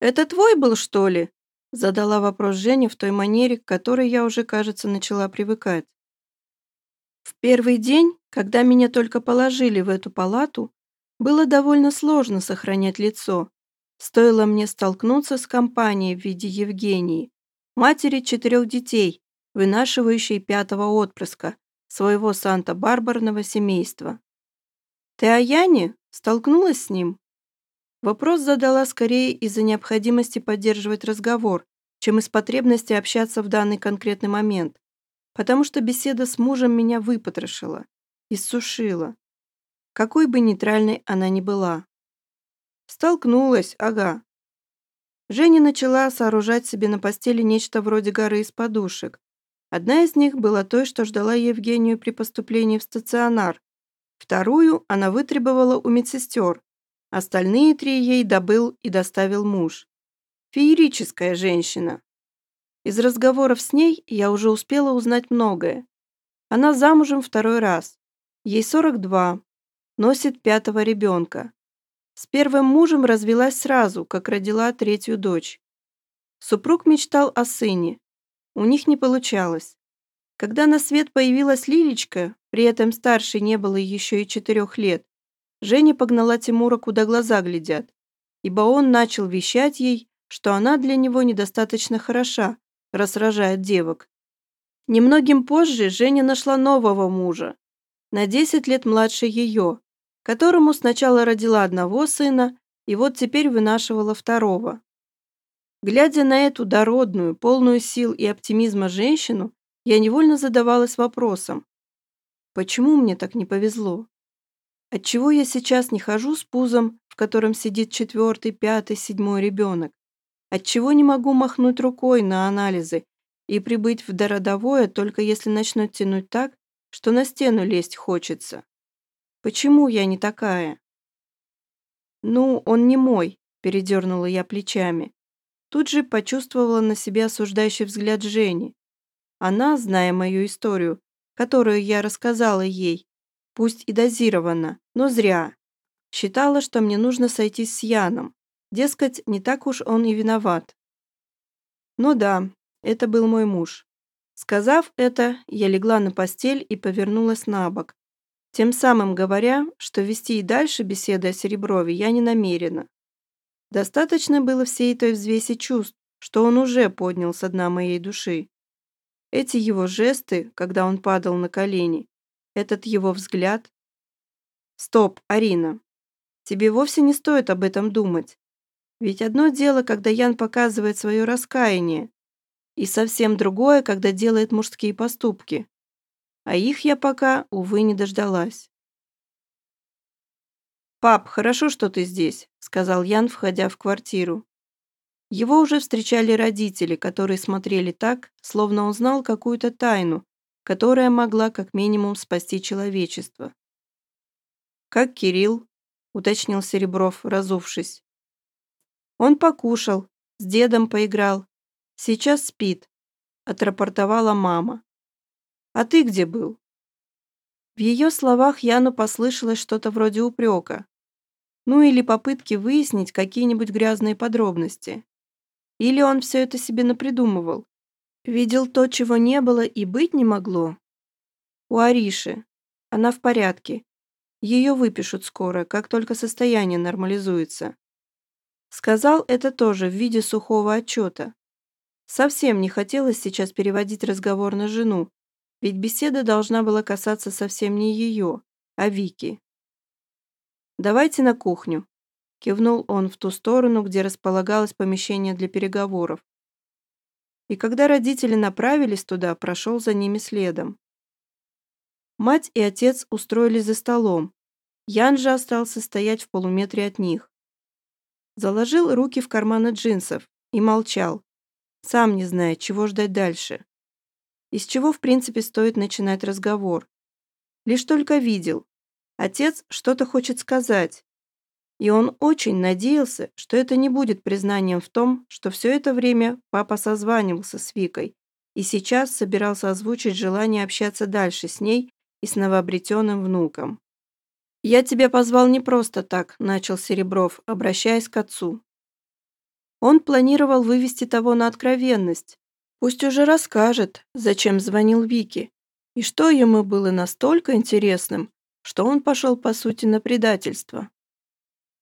«Это твой был, что ли?» Задала вопрос Женя в той манере, к которой я уже, кажется, начала привыкать. В первый день, когда меня только положили в эту палату, было довольно сложно сохранять лицо. Стоило мне столкнуться с компанией в виде Евгении, матери четырех детей, вынашивающей пятого отпрыска, своего Санта-Барбарного семейства. «Ты о Яне? Столкнулась с ним?» Вопрос задала скорее из-за необходимости поддерживать разговор, чем из потребности общаться в данный конкретный момент, потому что беседа с мужем меня выпотрошила, иссушила, какой бы нейтральной она ни была. Столкнулась, ага. Женя начала сооружать себе на постели нечто вроде горы из подушек. Одна из них была той, что ждала Евгению при поступлении в стационар. Вторую она вытребовала у медсестер, Остальные три ей добыл и доставил муж. Феерическая женщина. Из разговоров с ней я уже успела узнать многое. Она замужем второй раз. Ей 42. Носит пятого ребенка. С первым мужем развелась сразу, как родила третью дочь. Супруг мечтал о сыне. У них не получалось. Когда на свет появилась Лилечка, при этом старшей не было еще и четырех лет, Женя погнала Тимура, куда глаза глядят, ибо он начал вещать ей, что она для него недостаточно хороша, раз девок. Немногим позже Женя нашла нового мужа, на 10 лет младше ее, которому сначала родила одного сына и вот теперь вынашивала второго. Глядя на эту дородную, полную сил и оптимизма женщину, я невольно задавалась вопросом, почему мне так не повезло? Отчего я сейчас не хожу с пузом, в котором сидит четвертый, пятый, седьмой ребенок? Отчего не могу махнуть рукой на анализы и прибыть в дородовое, только если начнут тянуть так, что на стену лезть хочется? Почему я не такая? Ну, он не мой, передернула я плечами. Тут же почувствовала на себе осуждающий взгляд Жени. Она, зная мою историю, которую я рассказала ей, пусть и дозированно, но зря. Считала, что мне нужно сойтись с Яном. Дескать, не так уж он и виноват. Ну да, это был мой муж. Сказав это, я легла на постель и повернулась на бок, тем самым говоря, что вести и дальше беседы о Сереброве я не намерена. Достаточно было всей той взвеси чувств, что он уже поднял со дна моей души. Эти его жесты, когда он падал на колени, этот его взгляд. Стоп, Арина. Тебе вовсе не стоит об этом думать. Ведь одно дело, когда Ян показывает свое раскаяние, и совсем другое, когда делает мужские поступки. А их я пока, увы, не дождалась. «Пап, хорошо, что ты здесь», — сказал Ян, входя в квартиру. Его уже встречали родители, которые смотрели так, словно он знал какую-то тайну, которая могла как минимум спасти человечество. «Как Кирилл?» — уточнил Серебров, разувшись. «Он покушал, с дедом поиграл. Сейчас спит», — отрапортовала мама. «А ты где был?» В ее словах Яну послышалось что-то вроде упрека. Ну или попытки выяснить какие-нибудь грязные подробности. Или он все это себе напридумывал. Видел то, чего не было и быть не могло. У Ариши. Она в порядке. Ее выпишут скоро, как только состояние нормализуется. Сказал это тоже в виде сухого отчета. Совсем не хотелось сейчас переводить разговор на жену, ведь беседа должна была касаться совсем не ее, а Вики. «Давайте на кухню», — кивнул он в ту сторону, где располагалось помещение для переговоров и когда родители направились туда, прошел за ними следом. Мать и отец устроились за столом. Ян же остался стоять в полуметре от них. Заложил руки в карманы джинсов и молчал, сам не зная, чего ждать дальше. Из чего, в принципе, стоит начинать разговор. Лишь только видел. Отец что-то хочет сказать, и он очень надеялся, что это не будет признанием в том, что все это время папа созванивался с Викой и сейчас собирался озвучить желание общаться дальше с ней и с новообретенным внуком. «Я тебя позвал не просто так», – начал Серебров, обращаясь к отцу. Он планировал вывести того на откровенность. Пусть уже расскажет, зачем звонил Вике, и что ему было настолько интересным, что он пошел, по сути, на предательство.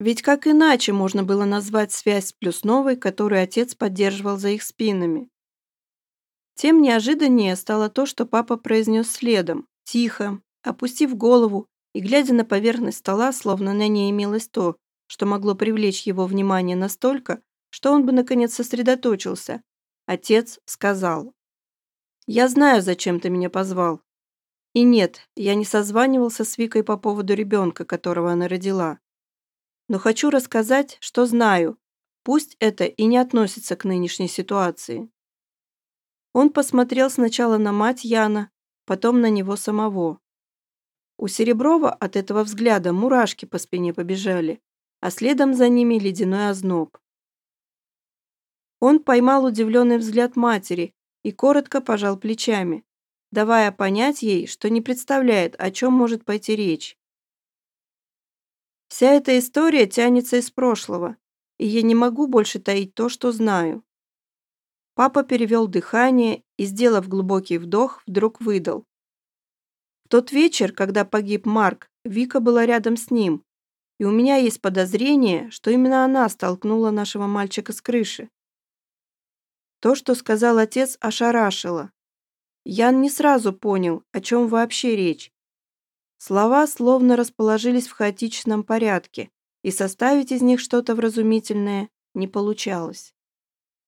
Ведь как иначе можно было назвать связь с Плюсновой, которую отец поддерживал за их спинами? Тем неожиданнее стало то, что папа произнес следом, тихо, опустив голову и глядя на поверхность стола, словно на ней имелось то, что могло привлечь его внимание настолько, что он бы наконец сосредоточился. Отец сказал. «Я знаю, зачем ты меня позвал. И нет, я не созванивался с Викой по поводу ребенка, которого она родила. Но хочу рассказать, что знаю, пусть это и не относится к нынешней ситуации. Он посмотрел сначала на мать Яна, потом на него самого. У Сереброва от этого взгляда мурашки по спине побежали, а следом за ними ледяной озноб. Он поймал удивленный взгляд матери и коротко пожал плечами, давая понять ей, что не представляет, о чем может пойти речь. Вся эта история тянется из прошлого, и я не могу больше таить то, что знаю. Папа перевел дыхание и, сделав глубокий вдох, вдруг выдал. В тот вечер, когда погиб Марк, Вика была рядом с ним, и у меня есть подозрение, что именно она столкнула нашего мальчика с крыши. То, что сказал отец, ошарашило. Ян не сразу понял, о чем вообще речь. Слова словно расположились в хаотичном порядке, и составить из них что-то вразумительное не получалось.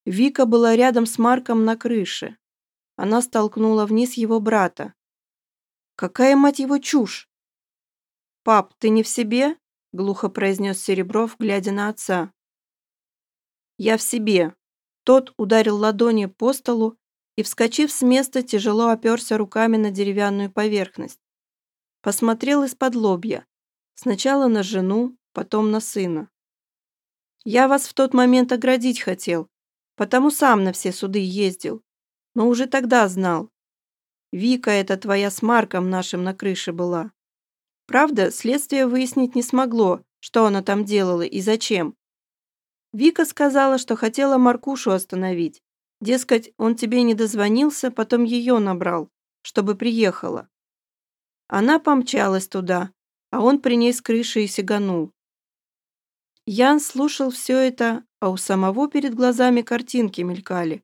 Вика была рядом с Марком на крыше. Она столкнула вниз его брата. Какая, мать его, чушь! «Пап, ты не в себе?» — глухо произнес Серебров, глядя на отца. «Я в себе». Тот ударил ладони по столу и, вскочив с места, тяжело оперся руками на деревянную поверхность. Посмотрел из-под лобья. Сначала на жену, потом на сына. «Я вас в тот момент оградить хотел, потому сам на все суды ездил. Но уже тогда знал. Вика это твоя с Марком нашим на крыше была. Правда, следствие выяснить не смогло, что она там делала и зачем. Вика сказала, что хотела Маркушу остановить. Дескать, он тебе не дозвонился, потом ее набрал, чтобы приехала. Она помчалась туда, а он при ней с крыши и сиганул. Ян слушал все это, а у самого перед глазами картинки мелькали.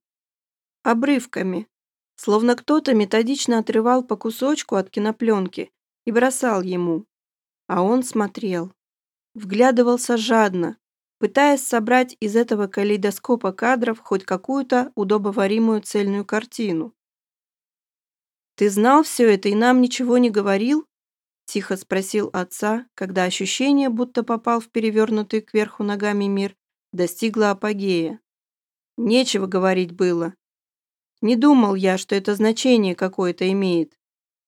Обрывками. Словно кто-то методично отрывал по кусочку от кинопленки и бросал ему. А он смотрел. Вглядывался жадно, пытаясь собрать из этого калейдоскопа кадров хоть какую-то удобоваримую цельную картину. «Ты знал все это и нам ничего не говорил?» Тихо спросил отца, когда ощущение, будто попал в перевернутый кверху ногами мир, достигло апогея. Нечего говорить было. Не думал я, что это значение какое-то имеет.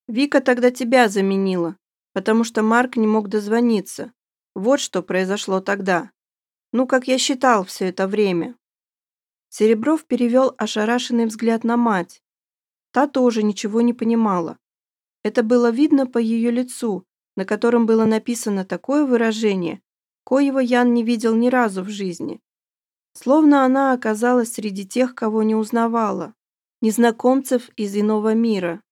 Вика тогда тебя заменила, потому что Марк не мог дозвониться. Вот что произошло тогда. Ну, как я считал все это время. Серебров перевел ошарашенный взгляд на мать. Та тоже ничего не понимала. Это было видно по ее лицу, на котором было написано такое выражение, коего Ян не видел ни разу в жизни. Словно она оказалась среди тех, кого не узнавала, незнакомцев из иного мира.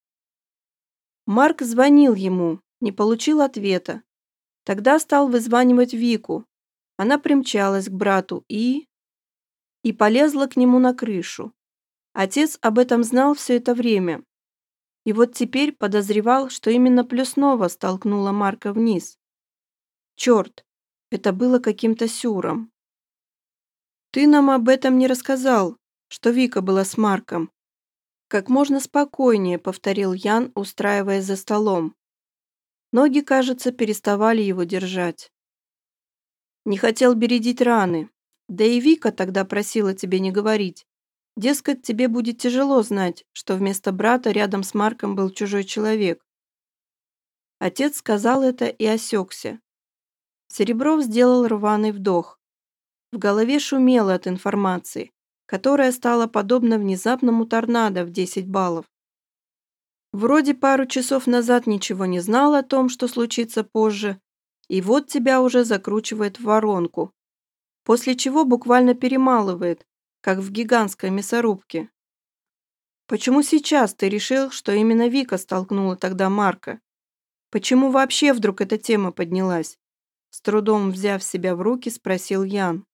Марк звонил ему, не получил ответа. Тогда стал вызванивать Вику. Она примчалась к брату и... и полезла к нему на крышу. Отец об этом знал все это время, и вот теперь подозревал, что именно Плюснова столкнула Марка вниз. Черт, это было каким-то сюром. «Ты нам об этом не рассказал, что Вика была с Марком». Как можно спокойнее, повторил Ян, устраиваясь за столом. Ноги, кажется, переставали его держать. Не хотел бередить раны. Да и Вика тогда просила тебе не говорить. Дескать, тебе будет тяжело знать, что вместо брата рядом с Марком был чужой человек. Отец сказал это и осекся. Серебров сделал рваный вдох. В голове шумело от информации, которая стала подобна внезапному торнадо в 10 баллов. Вроде пару часов назад ничего не знал о том, что случится позже, и вот тебя уже закручивает в воронку. после чего буквально перемалывает, как в гигантской мясорубке. Почему сейчас ты решил, что именно Вика столкнула тогда Марка? Почему вообще вдруг эта тема поднялась? С трудом взяв себя в руки, спросил Ян.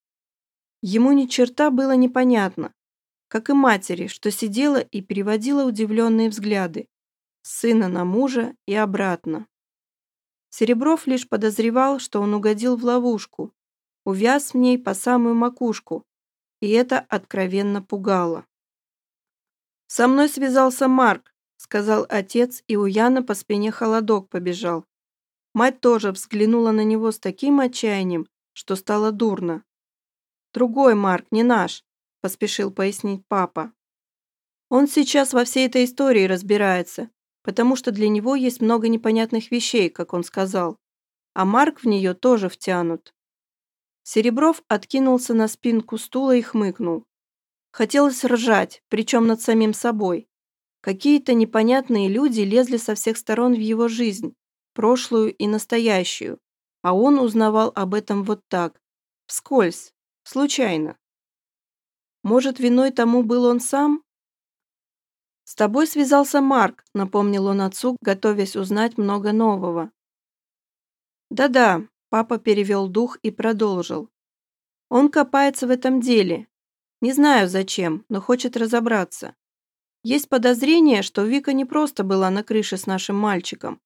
Ему ни черта было непонятно, как и матери, что сидела и переводила удивленные взгляды сына на мужа и обратно. Серебров лишь подозревал, что он угодил в ловушку, увяз в ней по самую макушку, и это откровенно пугало. «Со мной связался Марк», — сказал отец, и у Яна по спине холодок побежал. Мать тоже взглянула на него с таким отчаянием, что стало дурно. «Другой Марк, не наш», — поспешил пояснить папа. «Он сейчас во всей этой истории разбирается, потому что для него есть много непонятных вещей, как он сказал, а Марк в нее тоже втянут. Серебров откинулся на спинку стула и хмыкнул. Хотелось ржать, причем над самим собой. Какие-то непонятные люди лезли со всех сторон в его жизнь, прошлую и настоящую, а он узнавал об этом вот так, вскользь, случайно. Может, виной тому был он сам? «С тобой связался Марк», — напомнил он отцу, готовясь узнать много нового. «Да-да», — папа перевел дух и продолжил. «Он копается в этом деле. Не знаю зачем, но хочет разобраться. Есть подозрение, что Вика не просто была на крыше с нашим мальчиком,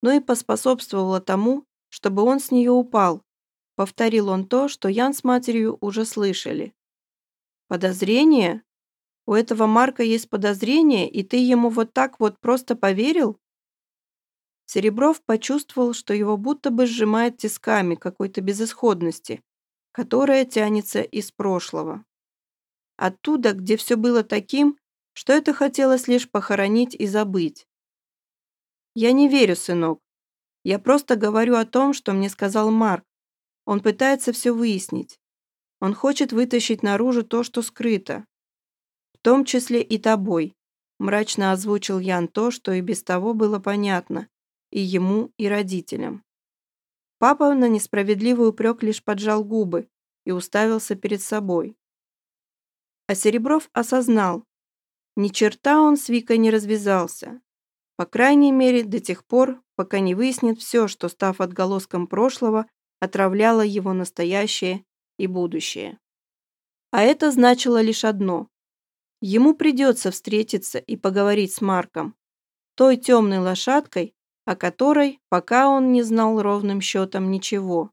но и поспособствовала тому, чтобы он с нее упал. Повторил он то, что Ян с матерью уже слышали. «Подозрение?» У этого Марка есть подозрение, и ты ему вот так вот просто поверил?» Серебров почувствовал, что его будто бы сжимает тисками какой-то безысходности, которая тянется из прошлого. Оттуда, где все было таким, что это хотелось лишь похоронить и забыть. «Я не верю, сынок. Я просто говорю о том, что мне сказал Марк. Он пытается все выяснить. Он хочет вытащить наружу то, что скрыто том числе и тобой», мрачно озвучил Ян то, что и без того было понятно, и ему, и родителям. Папа на несправедливый упрек лишь поджал губы и уставился перед собой. А Серебров осознал, ни черта он с Викой не развязался. По крайней мере, до тех пор, пока не выяснит все, что, став отголоском прошлого, отравляло его настоящее и будущее. А это значило лишь одно Ему придется встретиться и поговорить с Марком, той темной лошадкой, о которой пока он не знал ровным счетом ничего.